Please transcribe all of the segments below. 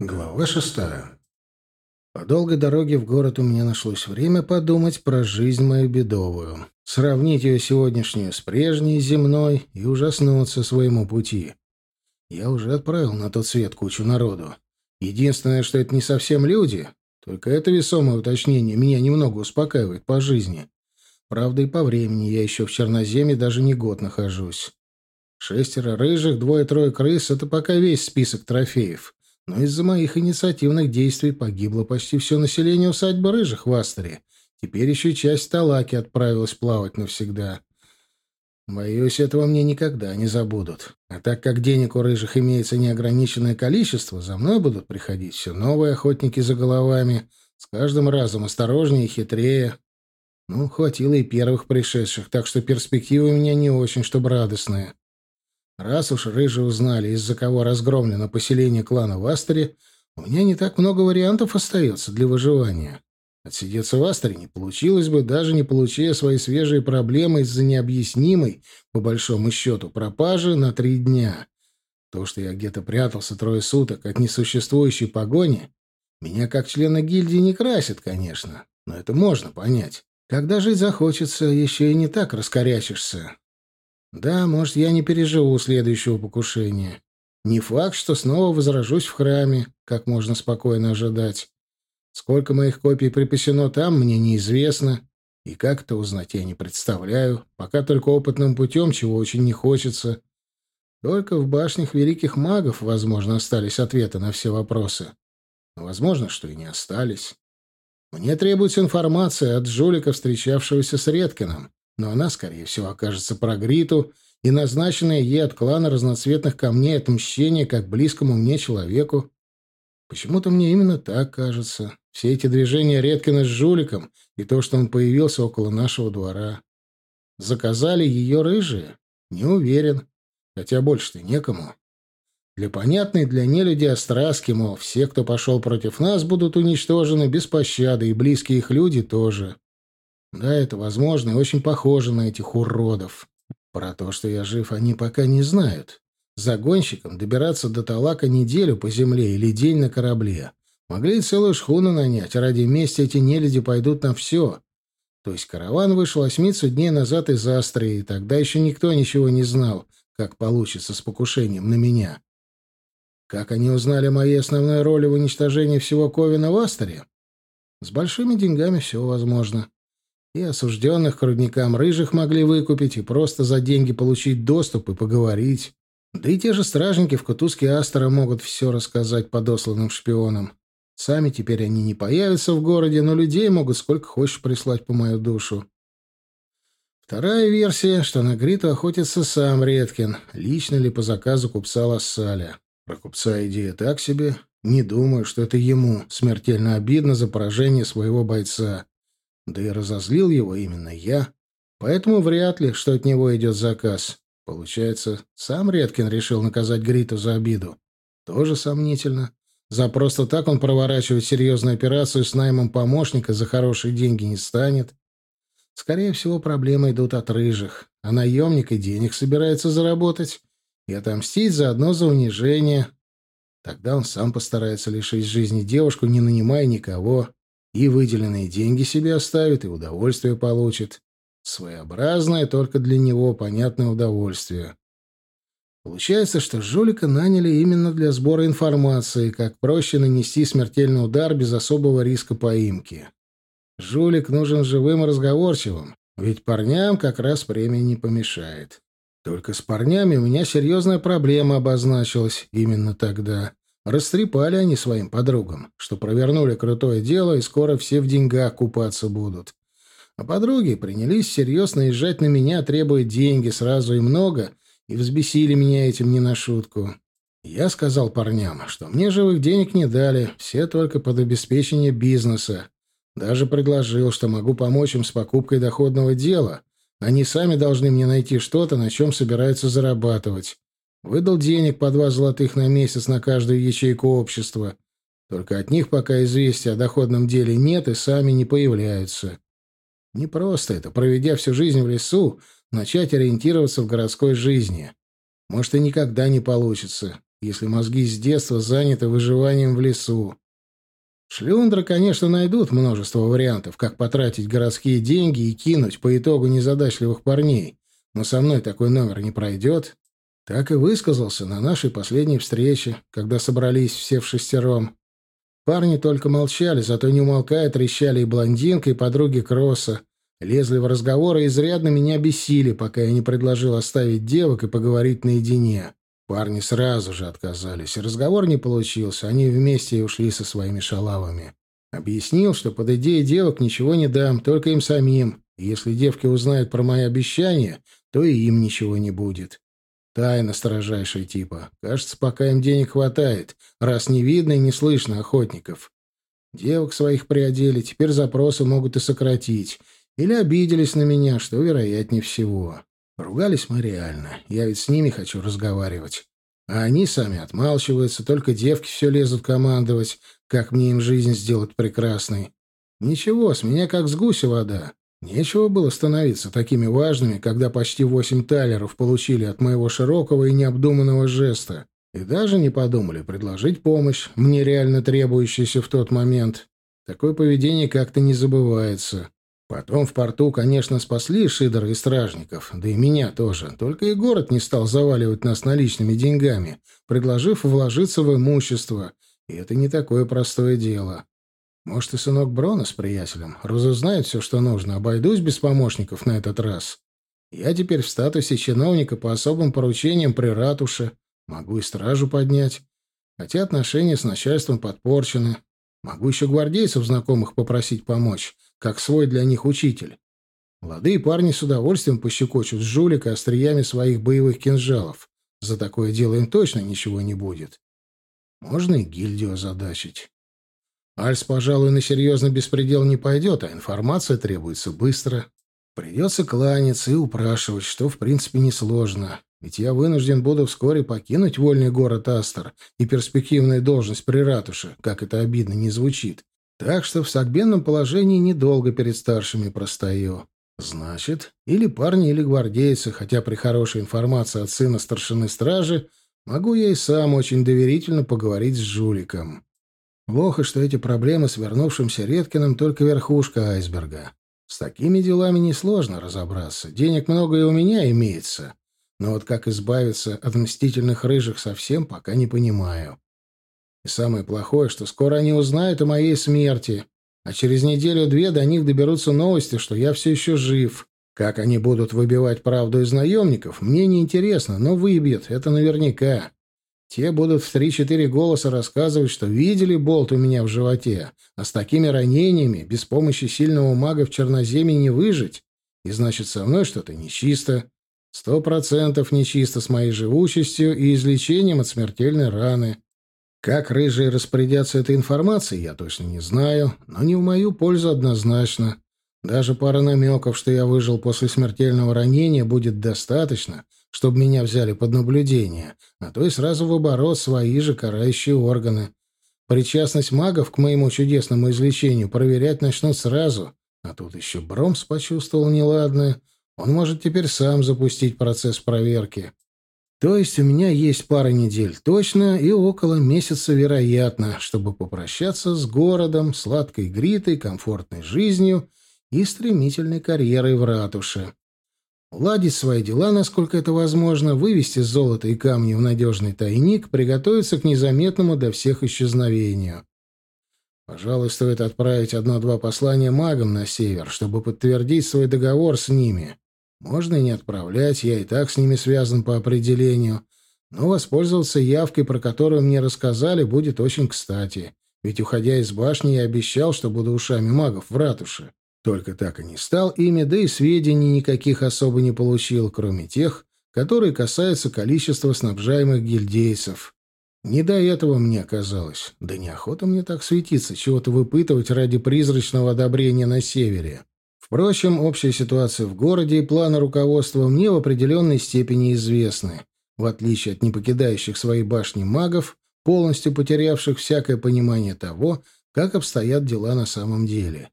Глава шестая. По долгой дороге в город у меня нашлось время подумать про жизнь мою бедовую, сравнить ее сегодняшнюю с прежней земной и ужаснуться своему пути. Я уже отправил на тот свет кучу народу. Единственное, что это не совсем люди, только это весомое уточнение меня немного успокаивает по жизни. Правда, и по времени я еще в Черноземье даже не год нахожусь. Шестеро рыжих, двое-трое крыс — это пока весь список трофеев но из-за моих инициативных действий погибло почти все население усадьбы Рыжих в Астере. Теперь еще часть Талаки отправилась плавать навсегда. Боюсь, этого мне никогда не забудут. А так как денег у Рыжих имеется неограниченное количество, за мной будут приходить все новые охотники за головами, с каждым разом осторожнее и хитрее. Ну, хватило и первых пришедших, так что перспективы у меня не очень, чтобы радостные. Раз уж рыжие узнали, из-за кого разгромлено поселение клана в Астере, у меня не так много вариантов остается для выживания. Отсидеться в Астере не получилось бы, даже не получая свои свежие проблемы из-за необъяснимой, по большому счету, пропажи на три дня. То, что я где-то прятался трое суток от несуществующей погони, меня как члена гильдии не красит, конечно, но это можно понять. Когда жить захочется, еще и не так раскорячишься. Да, может, я не переживу следующего покушения. Не факт, что снова возражусь в храме, как можно спокойно ожидать. Сколько моих копий припасено там, мне неизвестно. И как это узнать, я не представляю. Пока только опытным путем, чего очень не хочется. Только в башнях великих магов, возможно, остались ответы на все вопросы. Но возможно, что и не остались. Мне требуется информация от жулика, встречавшегося с Редкиным но она, скорее всего, окажется прогриту и назначенная ей от клана разноцветных камней отмщение как близкому мне человеку. Почему-то мне именно так кажется. Все эти движения Редкина с жуликом и то, что он появился около нашего двора. Заказали ее рыжие? Не уверен. Хотя больше-то некому. Для понятной для нелюди остраски, мол, все, кто пошел против нас, будут уничтожены без пощады, и близкие их люди тоже. Да, это возможно и очень похоже на этих уродов. Про то, что я жив, они пока не знают. Загонщикам добираться до Талака неделю по земле или день на корабле. Могли целую шхуну нанять, ради мести эти нелюди пойдут на все. То есть караван вышел осьмицу дней назад из Астрии, и тогда еще никто ничего не знал, как получится с покушением на меня. Как они узнали моей основной роли в уничтожении всего Ковина в Астре? С большими деньгами все возможно. И осужденных к рудникам рыжих могли выкупить, и просто за деньги получить доступ и поговорить. Да и те же стражники в кутузке Астера могут все рассказать подосланным шпионам. Сами теперь они не появятся в городе, но людей могут сколько хочешь прислать по мою душу. Вторая версия, что на Гриту охотится сам Редкин, лично ли по заказу купца Лассаля. Про купца идея так себе. Не думаю, что это ему смертельно обидно за поражение своего бойца. Да и разозлил его именно я. Поэтому вряд ли, что от него идет заказ. Получается, сам Редкин решил наказать Гриту за обиду. Тоже сомнительно. За просто так он проворачивать серьезную операцию с наймом помощника за хорошие деньги не станет. Скорее всего, проблемы идут от рыжих, а наемник и денег собирается заработать и отомстить заодно за унижение. Тогда он сам постарается лишить жизни девушку, не нанимая никого. И выделенные деньги себе оставит, и удовольствие получит. Своеобразное, только для него понятное удовольствие. Получается, что жулика наняли именно для сбора информации, как проще нанести смертельный удар без особого риска поимки. Жулик нужен живым и разговорчивым, ведь парням как раз премия не помешает. Только с парнями у меня серьезная проблема обозначилась именно тогда. Растрепали они своим подругам, что провернули крутое дело, и скоро все в деньгах купаться будут. А подруги принялись серьезно наезжать на меня, требуя деньги сразу и много, и взбесили меня этим не на шутку. Я сказал парням, что мне живых денег не дали, все только под обеспечение бизнеса. Даже предложил, что могу помочь им с покупкой доходного дела. Они сами должны мне найти что-то, на чем собираются зарабатывать. Выдал денег по два золотых на месяц на каждую ячейку общества. Только от них пока известия о доходном деле нет и сами не появляются. Не просто это, проведя всю жизнь в лесу, начать ориентироваться в городской жизни. Может, и никогда не получится. если мозги с детства заняты выживанием в лесу. Шлюндра, конечно, найдут множество вариантов, как потратить городские деньги и кинуть по итогу незадачливых парней, но со мной такой номер не пройдет. Так и высказался на нашей последней встрече, когда собрались все в шестером. Парни только молчали, зато не умолкая трещали и блондинка, и подруги Кросса. Лезли в разговоры и изрядно меня бесили, пока я не предложил оставить девок и поговорить наедине. Парни сразу же отказались. Разговор не получился, они вместе и ушли со своими шалавами. Объяснил, что под идеей девок ничего не дам, только им самим. И если девки узнают про мои обещания, то и им ничего не будет. Тайна строжайшая типа. Кажется, пока им денег хватает, раз не видно и не слышно охотников. Девок своих приодели, теперь запросы могут и сократить. Или обиделись на меня, что вероятнее всего. Ругались мы реально. Я ведь с ними хочу разговаривать. А они сами отмалчиваются, только девки все лезут командовать, как мне им жизнь сделать прекрасной. Ничего, с меня как с гуся вода. Нечего было становиться такими важными, когда почти восемь талеров получили от моего широкого и необдуманного жеста. И даже не подумали предложить помощь, мне реально требующуюся в тот момент. Такое поведение как-то не забывается. Потом в порту, конечно, спасли Шидора и стражников, да и меня тоже. Только и город не стал заваливать нас наличными деньгами, предложив вложиться в имущество. И это не такое простое дело. Может, и сынок Брона с приятелем разузнает все, что нужно. Обойдусь без помощников на этот раз. Я теперь в статусе чиновника по особым поручениям при ратуше. Могу и стражу поднять. Хотя отношения с начальством подпорчены. Могу еще гвардейцев знакомых попросить помочь, как свой для них учитель. Молодые парни с удовольствием пощекочут жулика остриями своих боевых кинжалов. За такое дело им точно ничего не будет. Можно и гильдию озадачить. Альс, пожалуй, на серьезный беспредел не пойдет, а информация требуется быстро. Придется кланяться и упрашивать, что, в принципе, несложно. Ведь я вынужден буду вскоре покинуть вольный город Астер и перспективную должность при ратуше, как это обидно не звучит. Так что в согбенном положении недолго перед старшими простою. Значит, или парни, или гвардейцы, хотя при хорошей информации от сына старшины стражи, могу я и сам очень доверительно поговорить с жуликом. Плохо, что эти проблемы с вернувшимся Редкиным только верхушка айсберга. С такими делами несложно разобраться. Денег много и у меня имеется. Но вот как избавиться от мстительных рыжих совсем пока не понимаю. И самое плохое, что скоро они узнают о моей смерти, а через неделю-две до них доберутся новости, что я все еще жив. Как они будут выбивать правду из наемников, мне не интересно, но выбьют, это наверняка. Те будут в три-четыре голоса рассказывать, что видели болт у меня в животе, а с такими ранениями без помощи сильного мага в черноземье не выжить. И значит, со мной что-то нечисто. Сто процентов нечисто с моей живучестью и излечением от смертельной раны. Как рыжие распорядятся этой информацией, я точно не знаю, но не в мою пользу однозначно. Даже пара намеков, что я выжил после смертельного ранения, будет достаточно — чтобы меня взяли под наблюдение, а то и сразу в оборот свои же карающие органы. Причастность магов к моему чудесному излечению проверять начнут сразу, а тут еще Бромс почувствовал неладное. Он может теперь сам запустить процесс проверки. То есть у меня есть пара недель точно и около месяца вероятно, чтобы попрощаться с городом, сладкой гритой, комфортной жизнью и стремительной карьерой в ратуше уладить свои дела, насколько это возможно, вывести золото и камни в надежный тайник, приготовиться к незаметному для всех исчезновению. Пожалуй, стоит отправить одно-два послания магам на север, чтобы подтвердить свой договор с ними. Можно и не отправлять, я и так с ними связан по определению, но воспользоваться явкой, про которую мне рассказали, будет очень кстати. Ведь, уходя из башни, я обещал, что буду ушами магов в ратуше. Только так и не стал ими, да и сведений никаких особо не получил, кроме тех, которые касаются количества снабжаемых гильдейцев. Не до этого мне казалось. Да неохота мне так светиться, чего-то выпытывать ради призрачного одобрения на севере. Впрочем, общая ситуация в городе и планы руководства мне в определенной степени известны, в отличие от непокидающих свои башни магов, полностью потерявших всякое понимание того, как обстоят дела на самом деле.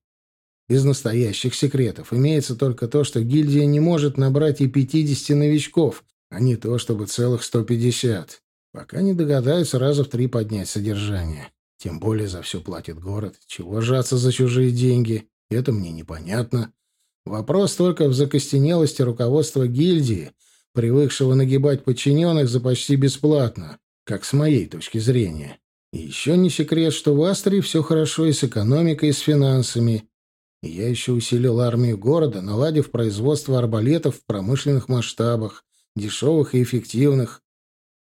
Из настоящих секретов имеется только то, что гильдия не может набрать и 50 новичков, а не то, чтобы целых 150. Пока не догадаются раза в три поднять содержание. Тем более за все платит город. Чего жаться за чужие деньги? Это мне непонятно. Вопрос только в закостенелости руководства гильдии, привыкшего нагибать подчиненных за почти бесплатно, как с моей точки зрения. И еще не секрет, что в Астрии все хорошо и с экономикой, и с финансами. Я еще усилил армию города, наладив производство арбалетов в промышленных масштабах, дешевых и эффективных.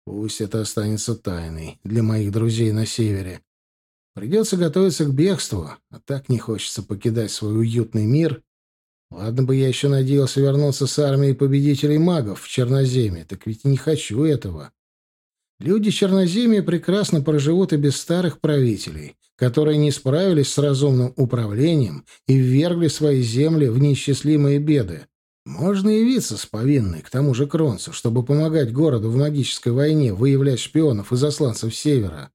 Пусть это останется тайной для моих друзей на севере. Придется готовиться к бегству, а так не хочется покидать свой уютный мир. Ладно бы я еще надеялся вернуться с армией победителей магов в Черноземье, так ведь не хочу этого. Люди Черноземья прекрасно проживут и без старых правителей, которые не справились с разумным управлением и ввергли свои земли в неисчислимые беды. Можно явиться с повинной к тому же Кронцу, чтобы помогать городу в магической войне выявлять шпионов и засланцев Севера.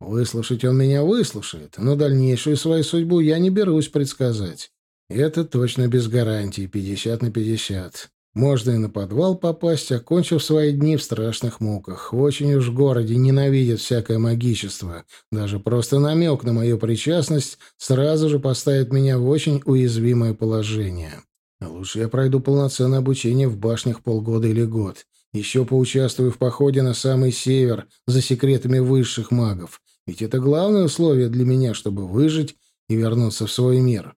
Выслушать он меня выслушает, но дальнейшую свою судьбу я не берусь предсказать. Это точно без гарантии, 50 на 50. Можно и на подвал попасть, окончив свои дни в страшных муках. Очень уж в городе ненавидят всякое магичество. Даже просто намек на мою причастность сразу же поставит меня в очень уязвимое положение. Лучше я пройду полноценное обучение в башнях полгода или год. Еще поучаствую в походе на самый север за секретами высших магов. Ведь это главное условие для меня, чтобы выжить и вернуться в свой мир.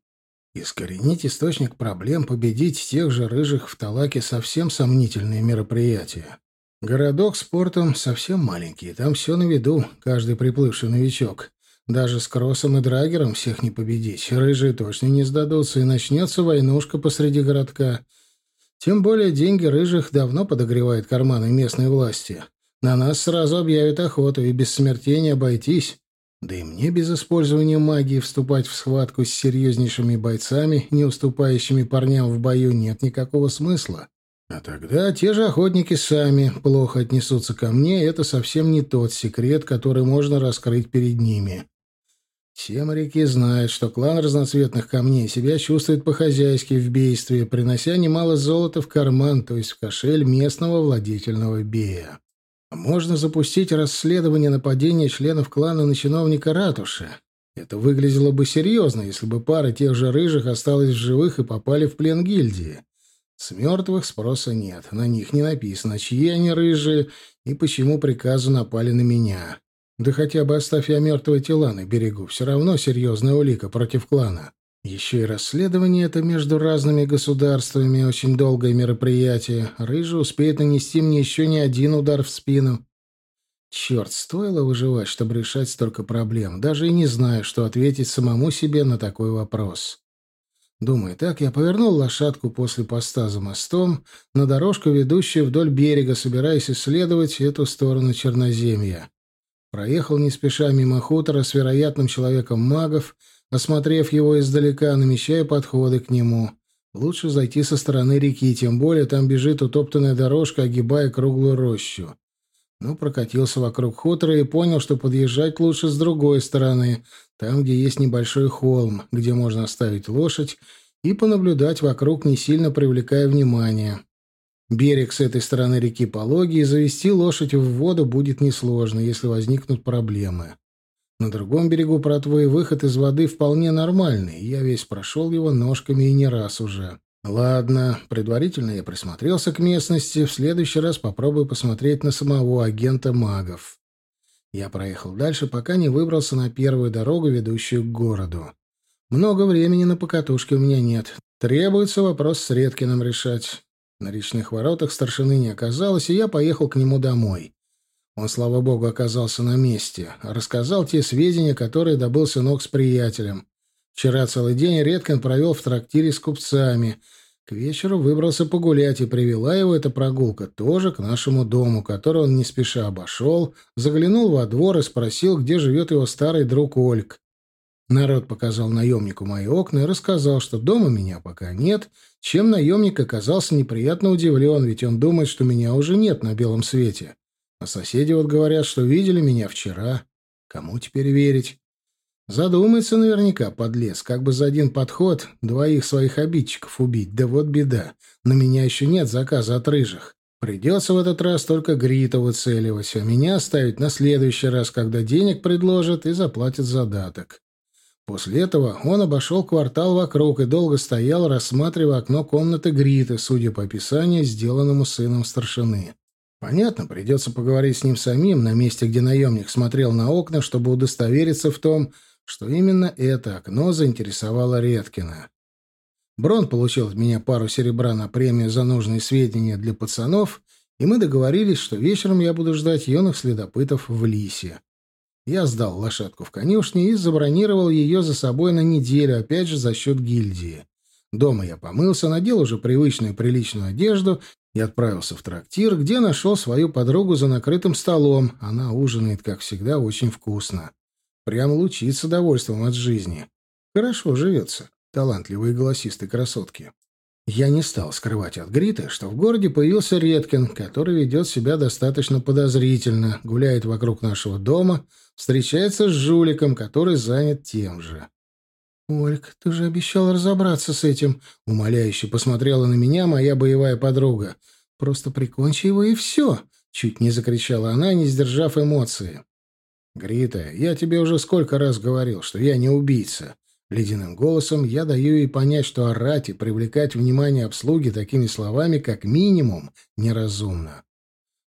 Искоренить источник проблем, победить тех же рыжих в Талаке совсем сомнительные мероприятия. Городок с портом совсем маленький, там все на виду, каждый приплывший новичок. Даже с Кроссом и Драгером всех не победить. Рыжие точно не сдадутся, и начнется войнушка посреди городка. Тем более деньги рыжих давно подогревают карманы местной власти. На нас сразу объявят охоту, и без смертей не обойтись. Да и мне без использования магии вступать в схватку с серьезнейшими бойцами, не уступающими парням в бою, нет никакого смысла. А тогда те же охотники сами плохо отнесутся ко мне, это совсем не тот секрет, который можно раскрыть перед ними. Все моряки знают, что клан разноцветных камней себя чувствует по-хозяйски в бействе, принося немало золота в карман, то есть в кошель местного владетельного бея. Можно запустить расследование нападения членов клана на чиновника ратуши. Это выглядело бы серьезно, если бы пара тех же рыжих осталась в живых и попали в плен гильдии. С мертвых спроса нет. На них не написано, чьи они рыжие и почему приказу напали на меня. Да хотя бы оставь я мертвые тела на берегу, все равно серьезная улика против клана. Еще и расследование это между разными государствами очень долгое мероприятие. Рыжий успеет нанести мне еще не один удар в спину. Черт, стоило выживать, чтобы решать столько проблем. Даже и не знаю, что ответить самому себе на такой вопрос. Думаю, так, я повернул лошадку после поста за мостом на дорожку, ведущую вдоль берега, собираясь исследовать эту сторону Черноземья. Проехал не спеша мимо хутора с вероятным человеком магов, осмотрев его издалека, намечая подходы к нему. Лучше зайти со стороны реки, тем более там бежит утоптанная дорожка, огибая круглую рощу. Ну, прокатился вокруг хутора и понял, что подъезжать лучше с другой стороны, там, где есть небольшой холм, где можно оставить лошадь и понаблюдать вокруг, не сильно привлекая внимания. Берег с этой стороны реки пологий, и завести лошадь в воду будет несложно, если возникнут проблемы. На другом берегу протвы выход из воды вполне нормальный. Я весь прошел его ножками и не раз уже. Ладно, предварительно я присмотрелся к местности. В следующий раз попробую посмотреть на самого агента магов. Я проехал дальше, пока не выбрался на первую дорогу, ведущую к городу. Много времени на покатушке у меня нет. Требуется вопрос с Редкиным решать. На речных воротах старшины не оказалось, и я поехал к нему домой. Он, слава богу, оказался на месте. Рассказал те сведения, которые добыл сынок с приятелем. Вчера целый день Редкин провел в трактире с купцами. К вечеру выбрался погулять, и привела его эта прогулка тоже к нашему дому, который он не спеша обошел, заглянул во двор и спросил, где живет его старый друг Ольг. Народ показал наемнику мои окна и рассказал, что дома меня пока нет, чем наемник оказался неприятно удивлен, ведь он думает, что меня уже нет на белом свете. А соседи вот говорят, что видели меня вчера. Кому теперь верить? Задумается наверняка, подлез, как бы за один подход двоих своих обидчиков убить. Да вот беда. На меня еще нет заказа от рыжих. Придется в этот раз только Грита выцеливать, а меня оставить на следующий раз, когда денег предложат и заплатят задаток. После этого он обошел квартал вокруг и долго стоял, рассматривая окно комнаты Гриты, судя по описанию, сделанному сыном старшины. Понятно, придется поговорить с ним самим на месте, где наемник смотрел на окна, чтобы удостовериться в том, что именно это окно заинтересовало Редкина. Брон получил от меня пару серебра на премию за нужные сведения для пацанов, и мы договорились, что вечером я буду ждать юных следопытов в Лисе. Я сдал лошадку в конюшне и забронировал ее за собой на неделю, опять же за счет гильдии. Дома я помылся, надел уже привычную приличную одежду и отправился в трактир, где нашел свою подругу за накрытым столом. Она ужинает, как всегда, очень вкусно. Прям лучится довольством от жизни. Хорошо живется, талантливые голосистые красотки. Я не стал скрывать от Гриты, что в городе появился Редкин, который ведет себя достаточно подозрительно, гуляет вокруг нашего дома, встречается с жуликом, который занят тем же. «Ольг, ты же обещал разобраться с этим», — умоляюще посмотрела на меня моя боевая подруга. «Просто прикончи его и все», — чуть не закричала она, не сдержав эмоции. «Грита, я тебе уже сколько раз говорил, что я не убийца. Ледяным голосом я даю ей понять, что орать и привлекать внимание обслуги такими словами как минимум неразумно.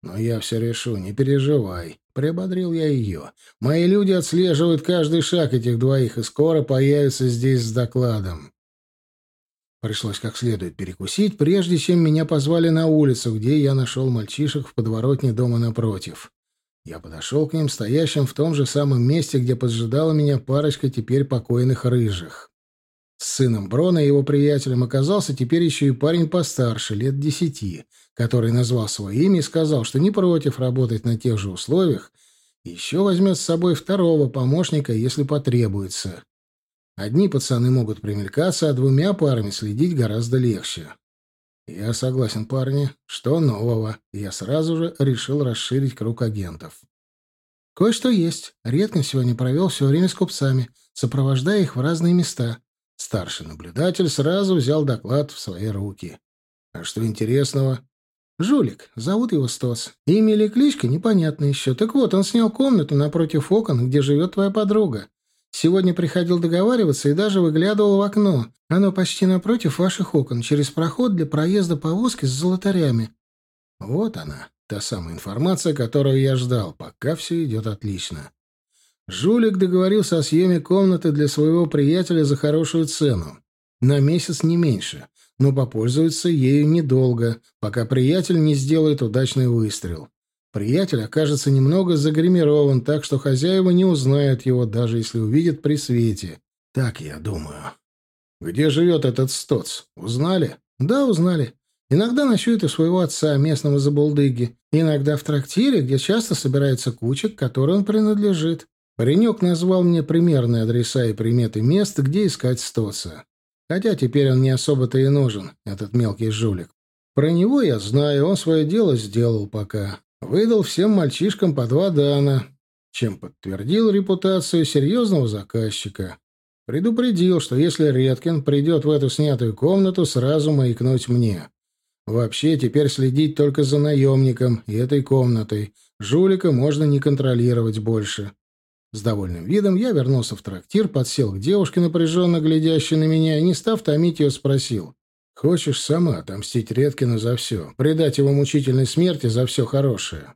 «Но я все решу, не переживай», — приободрил я ее. «Мои люди отслеживают каждый шаг этих двоих и скоро появятся здесь с докладом». Пришлось как следует перекусить, прежде чем меня позвали на улицу, где я нашел мальчишек в подворотне дома напротив. Я подошел к ним, стоящим в том же самом месте, где поджидала меня парочка теперь покойных рыжих. С сыном Брона и его приятелем оказался теперь еще и парень постарше, лет десяти, который назвал свое имя и сказал, что не против работать на тех же условиях, еще возьмет с собой второго помощника, если потребуется. Одни пацаны могут примелькаться, а двумя парами следить гораздо легче. «Я согласен, парни. Что нового?» Я сразу же решил расширить круг агентов. «Кое-что есть. Редкин сегодня провел все время с купцами, сопровождая их в разные места». Старший наблюдатель сразу взял доклад в свои руки. «А что интересного?» «Жулик. Зовут его Стоц. Имя или кличка непонятно еще. Так вот, он снял комнату напротив окон, где живет твоя подруга. Сегодня приходил договариваться и даже выглядывал в окно. Оно почти напротив ваших окон, через проход для проезда повозки с золотарями. Вот она, та самая информация, которую я ждал, пока все идет отлично. Жулик договорился о съеме комнаты для своего приятеля за хорошую цену. На месяц не меньше, но попользуется ею недолго, пока приятель не сделает удачный выстрел. Приятель окажется немного загримирован, так что хозяева не узнают его, даже если увидят при свете. Так я думаю. Где живет этот стоц? Узнали? Да, узнали. Иногда ночует у своего отца, местного забулдыги. Иногда в трактире, где часто собирается кучек, которой он принадлежит. Паренек назвал мне примерные адреса и приметы мест, где искать стоца. Хотя теперь он не особо-то и нужен, этот мелкий жулик. Про него я знаю, он свое дело сделал пока. Выдал всем мальчишкам по два дана, чем подтвердил репутацию серьезного заказчика. Предупредил, что если Редкин придет в эту снятую комнату, сразу маякнуть мне. Вообще, теперь следить только за наемником и этой комнатой. Жулика можно не контролировать больше. С довольным видом я вернулся в трактир, подсел к девушке, напряженно глядящей на меня, и, не став томить ее, спросил. Хочешь сама отомстить Редкину за все, предать его мучительной смерти за все хорошее?